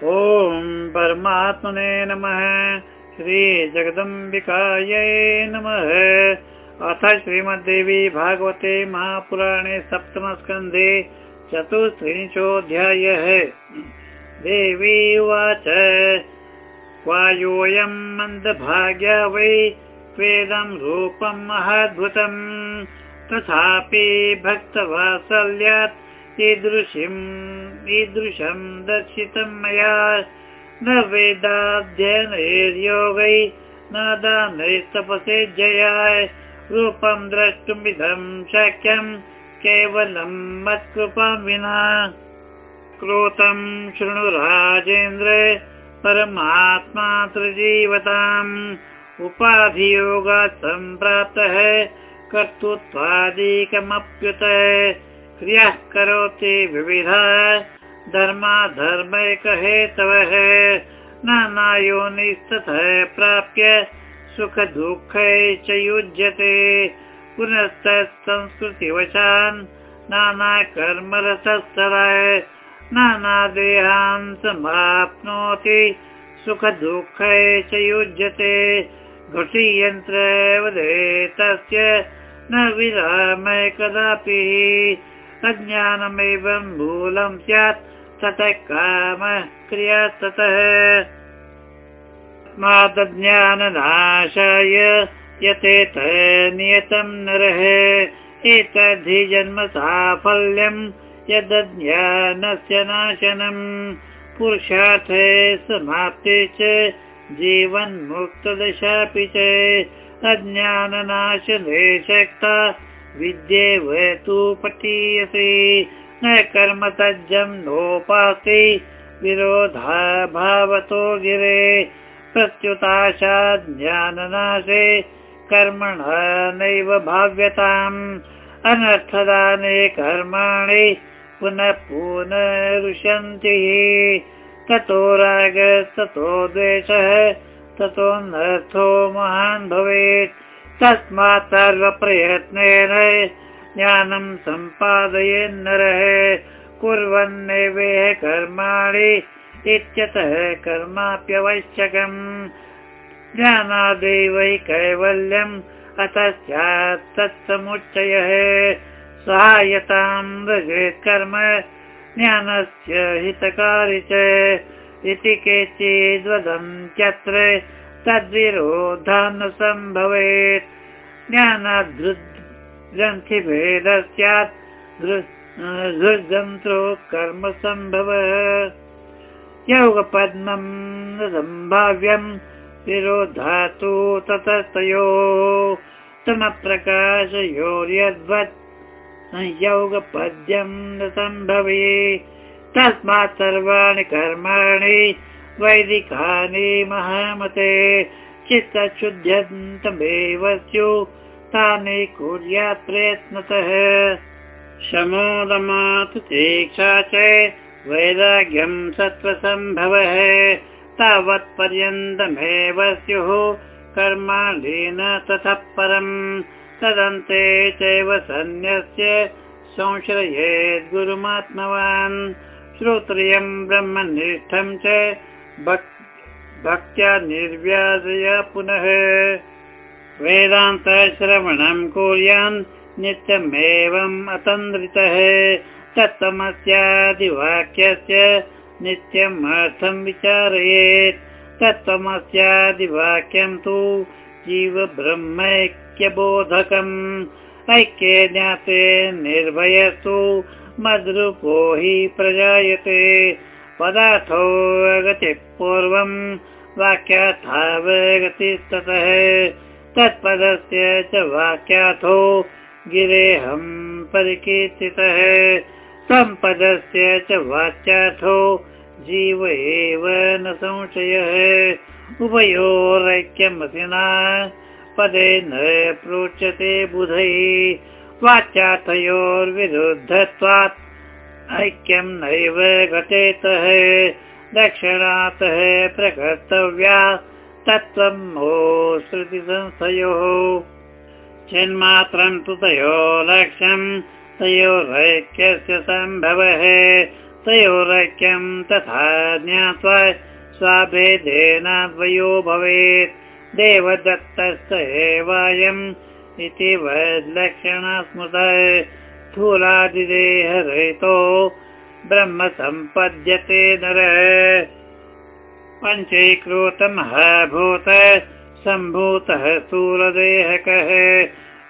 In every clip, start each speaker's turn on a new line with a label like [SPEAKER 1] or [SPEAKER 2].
[SPEAKER 1] ॐ परमात्मने नमः। श्रीजगदम्बिकायै नमः। अथ श्रीमद्देवी भागवते महापुराणे सप्तमस्कन्धे चतुस्त्रिंशोऽध्यायः। देवी उवाच वायोऽयं मन्दभाग्या वै स्वेदं रूपं महाद्भुतम्। तथापि भक्तवात्सल्यात् ईदृशीम् ईदृशं दर्शितं मया। न वेदाध्ययनैर्योगै न दानैस्तपसे जयाय। रूपं द्रष्टुमिदं शक्यं केवलं मत्कृपां विना। क्रोतं शृणु राजेन्द्र परमात्मा त्रिजीवताम्। उपाधियोगात् सम्प्राप्तः कर्तृत्वादिकमप्युत क्रियाः करोति विविधा। धर्माधर्मैकहेतवः नानायोनिस्ततः प्राप्य सुखदुःखै च युज्यते। पुनस्तत् संस्कृतिवशान् नानाकर्मरसस्तदा नानादेहान् समाप्नोति सुखदुःखै च युज्यते। घृषियन्त्रवदे तस्य न विरामय कदापि अज्ञानमेवं मूलं स्यात् ततः कामः क्रिया ततः स्मादज्ञाननाशाय यतेत नियतं नरः। एतद्धि जन्म साफल्यं यदज्ञानस्य नाशनम् पुरुषार्थे समाप्ते च जीवन्मुक्तदशापि च। अज्ञाननाशने शक्ता विद्येव तु पठीयसे, न कर्म तज्जं नोपास्ति विरोधा भावतो गिरे प्रत्युताशा ज्ञाननाशे कर्मणः नैव भाव्यताम्, अनर्थदाने कर्माणि पुनः पुनरुशन्ति ततो राग ततो द्वेषः ततोऽनर्थो महान् भवेत्। तस्मात् सर्वप्रयत्नेन ज्ञानं सम्पादयेन्नरः कुर्वन्नेवेह कर्माणि इत्यतः कर्माप्यवश्यकम्। ज्ञानादेवै कैवल्यम् स्यात् तत्समुच्चयः। सहायतां कर्म ज्ञानस्य हितकारि च। इति केचिद्वदन्त्यत्र तद्विरोधा न सम्भवेत् ज्ञानाद्धृग्रन्थिभेद स्यात् धृजन्त्रो कर्म सम्भवः। योगपद्मं सम्भाव्यं विरोधातु ततस्तयो। तमप्रकाशयोर्यद्वत् योगपद्यं न सम्भवे। तस्मात् सर्वाणि कर्माणि वैदिकानि महामते चित्तशुद्ध्यन्तमेव स्युः। तानि कुर्यात् प्रयत्नतः। शमोदमातु दीक्षा च वैराग्यं सत्त्वसम्भवः। तावत्पर्यन्तमेव स्युः। कर्माणि ततः परम्। तदन्ते चैव सन्न्यस्य संश्रयेद् गुरुमात्मवान्। श्रोत्रियं ब्रह्मनिष्ठं च भक्त्या निर्व्याजय पुनः। वेदान्तश्रवणं कुर्यान् नित्यमेवम् अतन्द्रितः। तत्त्वमस्यादिवाक्यस्य नित्यम् अर्थं विचारयेत्। तत्त्वमस्यादिवाक्यं तु जीवब्रह्मैक्यबोधकम्। ऐक्ये ज्ञाते निर्भयस्तु मद्रूपो हि प्रजायते पदार्थो गति पूर्वं वाक्याथावगतिस्ततः तत्पदस्य च वाक्याथो गिरेऽहं परिकीर्तितः। सम्पदस्य च वाच्यार्थो जीव एव न संशयः। उभयोरैक्यमसिना पदे न प्रोच्यते बुधैः। वाच्यार्थयोर्विरुद्धत्वात् ऐक्यं नैव घटेतः दक्षिणातः प्रकर्तव्या तत्त्वं मो श्रुतिसंस्थयोः चिन्मात्रं तु तयो लक्ष्यं तयोरैक्यस्य सम्भवः तयोरैक्यं तथा ज्ञात्वा स्वाभेदेन द्वयो भवेत्। देवदत्तस्त एवायम् इति वैलक्षण स्मृत स्थूलादिदेहरहितो ब्रह्म सम्पद्यते नर। पञ्चीकृतमहाभूत सम्भूतः स्थूलदेहकः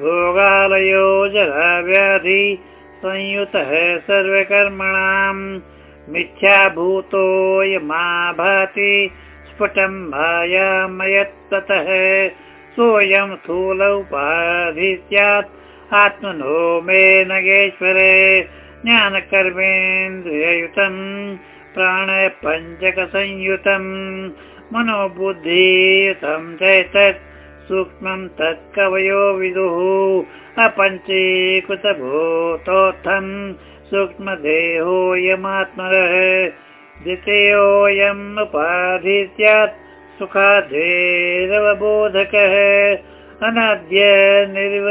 [SPEAKER 1] भोगालयो जराव्याधि संयुतः सर्वकर्मणाम् मिथ्याभूतोऽयमा भाति स्फुटं भायामयत्ततः सोऽयं स्थूल उपाधि स्यात् आत्मनो मे नगेश्वरे ज्ञानकर्मेन्द्रिययुतम् प्राणपञ्चकसंयुतम् मनोबुद्धियुतं चैतत् तत् कवयो विदुः अपञ्चीकृतभूतोत्थम् सूक्ष्मदेहोऽयमात्मनः द्वितीयोऽयम् उपाधि स्यात् सुखादेरवबोधकः अनाद्य निर्व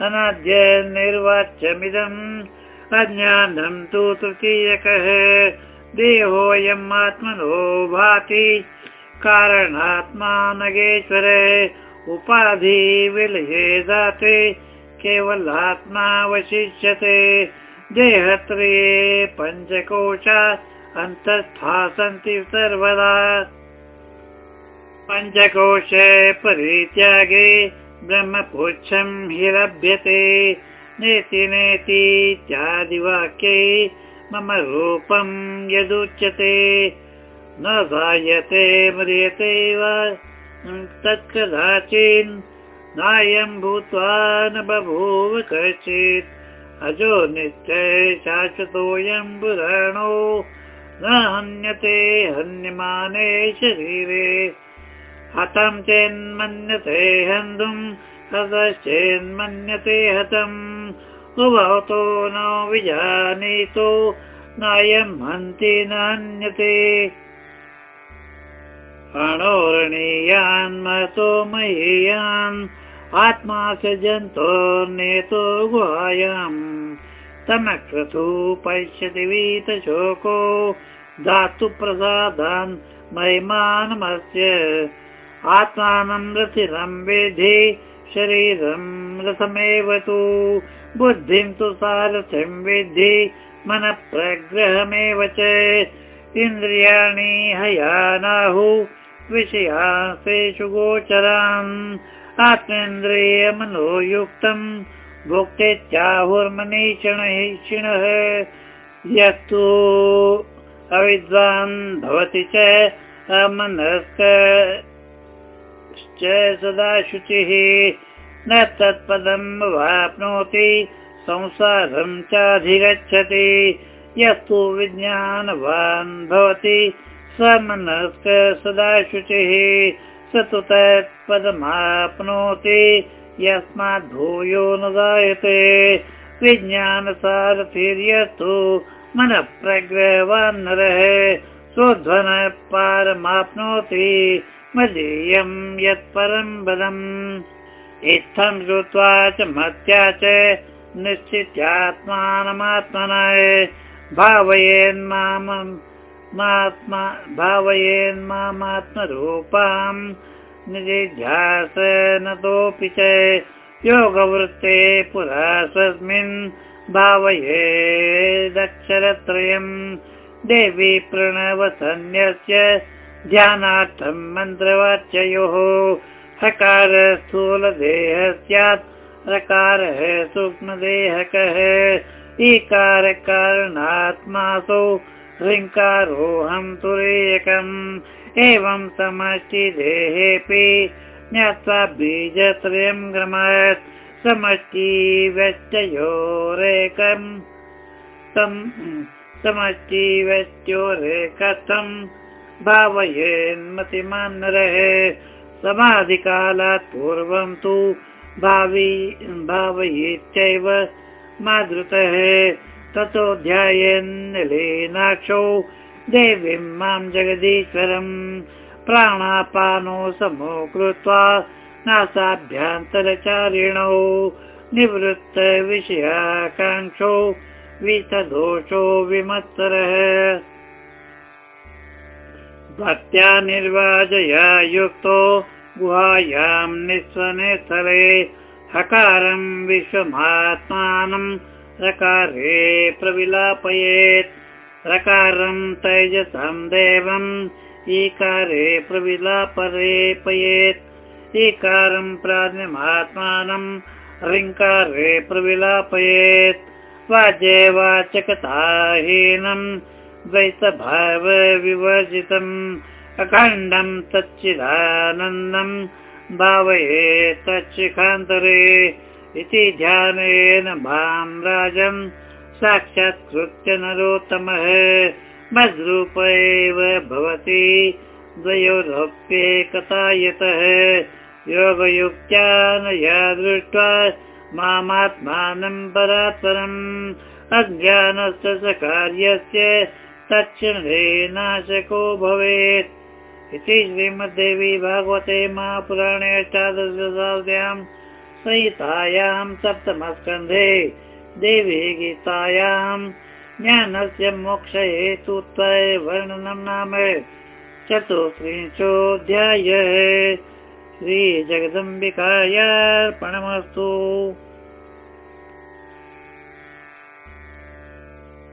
[SPEAKER 1] अनाद्य निर्वाच्यमिदम् अज्ञानं तु तृतीयकः। देहोऽयम् आत्मनो भाति कारणात्मा नगेश्वर उपाधि विलये दाते केवलात्मावशिष्यते। देहत्रये पञ्चकोशा अन्तर्था सन्ति सर्वदा। पञ्चकोशे परित्यागे ब्रह्मपुच्छं हि लभ्यते। नेति नेतीत्यादिवाक्ये मम रूपं यदुच्यते। न जायते म्रियते वा। तत्कदाचिन् नायं भूत्वा न बभूव कश्चित्। अजो नित्य शाश्वतोऽयं पुराणो न हन्यते हन्यमाने शरीरे हतं चेन्मन्यते हन्तुम् हतश्चेन्मन्यते हतम्। उभवतो न विजानीतो नायं हन्ति न हन्यते। अणोरणीयान् महतो महीयान् आत्मा स जन्तोर्नेतो गुहायाम्। तमक्रतु पश्यति वीतशोको धातु प्रसादान् महिमानमस्य आत्मानं रथिरं विधि शरीरं रथमेव तु। बुद्धिं तु सारथिं विद्धि मनप्रग्रहमेव च। इन्द्रियाणि हयानाहु विषयासेषु गोचरान्। आत्मेन्द्रियमनोयुक्तम् भोक्तेत्याहुर्मनीषणः। यस्तु अविद्वान् भवति च अमनस्क सदा शुचिः न तत्पदम् वाप्नोति संसारं चाधिगच्छति। यस्तु विज्ञानवान् भवति स्वमनस्क सदा शुचिः स तु तत्पदमाप्नोति यस्मात् भूयो न जायते। विज्ञानसारथिर्यस्तु मनः नरः। स्वध्वन पारमाप्नोति मदीयं यत् परं बलम्। इत्थं श्रुत्वा च मत्या च निश्चित्यात्मानमात्मना। भावयेन्मात्मा भावयेन्मात्मरूपाम् निजिध्यास नतोऽपि च योगवृत्ते पुरा स्वस्मिन् भावयेदक्षरत्रयम् देवी प्रणवसन्यस्य ध्यानार्थं मन्त्रवाच्ययोः। हकार स्थूलदेह स्यात् रकारः सूक्ष्मदेहकः। ईकारकारणात्मासौ ह्रीङ्कारोऽहं तुरेयकम्। एवं समष्टिदेहेऽपि ज्ञात्वा बीजत्रयं ग्रमत्। समष्टि व्यत्ययोरेकम् समष्टि व्यत्योरेकथम् भावयेन्मतिमान् रहे समाधिकालात् पूर्वं तु भावि भावयेत्यैव मादृतः। ततो ध्यायेन्निलीनाक्षौ देवीं मां जगदीश्वरम् प्राणापानो समो कृत्वा नासाभ्यन्तरचारिणौ निवृत्त विषयाकाङ्क्षौ वितदोषो विमत्सरः भक्त्या निर्वाजया युक्तो गुहायां निःस्वने स्थले हकारं विश्वमात्मानं रकारे प्रविलापयेत्। रकारं तैजसं देवम् ईकारे प्रविलापरेपयेत्। ईकारं प्राज्ञमात्मानं ऋङ्कारे प्रविलापयेत्। वाजे वाचकताहीनं द्वैतभावविवर्जितम् अखण्डं तच्चिदानन्दं भावयेत् तच्छिखान्तरे इति ध्यानेन भां राजन् साक्षात्कृत्य नरोत्तमः मद्रूप एव भवति द्वयोरप्येकता यतः योगयुक्त्या न या दृष्ट्वा मामात्मानं परात्परम् अज्ञानस्य च कार्यस्य तच्छणे नाशको भवेत्। इति श्रीमद्देवी भागवते महापुराणे अष्टादशताब्द्यां संहितायां सप्तमस्कन्धे देवी गीतायां ज्ञानस्य मोक्षहेतुत्वे वर्णनं नाम चतुस्त्रिंशोऽध्याय श्रीजगदम्बिकायार्पणमस्तु